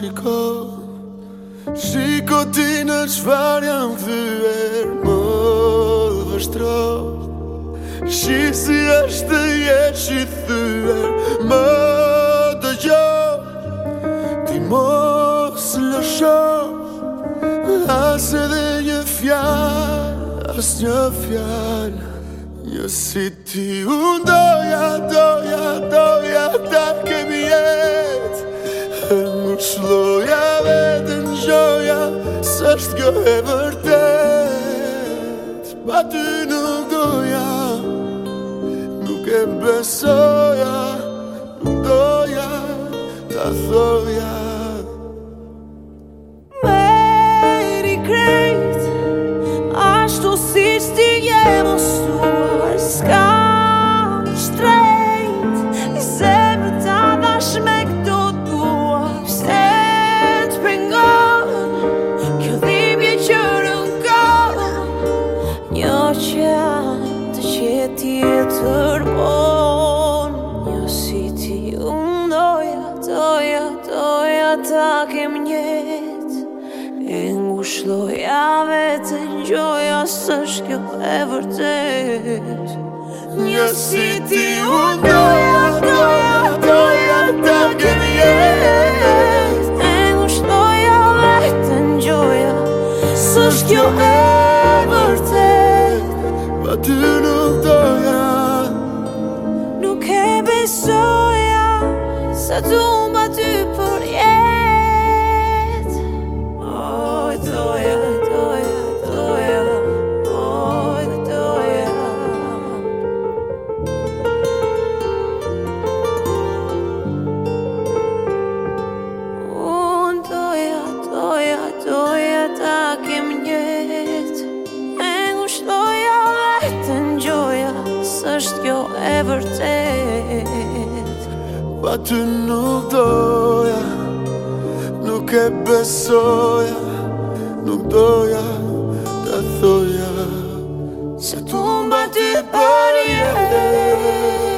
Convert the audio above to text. shiko Shiko ti në shvar jam dhyër Më dhe shtro Shisi është të jetë i dhyër Më dhe gjo Ti mos lësho sho As edhe një fjal, As një fjal Një si ti unë doja, doja, doja, doja, Shloja vetë në gjoja, së është kjo e vërtet Pa ty në doja, nuk e besoja Nuk doja, ta thoja Meri krejt, ashtu si shtinje më stuaj Ska më tërbon Një si ti unë doja, doja, doja ta kem njët E ngu shloja vete gjoja së shkjo e vërtet Një si ti unë doja, doja, doja ta kem njët E ngu shloja vete gjoja së shkjo e vërtet Ma ty nuk doja Soja, sa t'u mba t'u po Ba t'u n'u doja Nuk e përsoja Nuk doja, dhe thoija Se t'u mba t'u pari e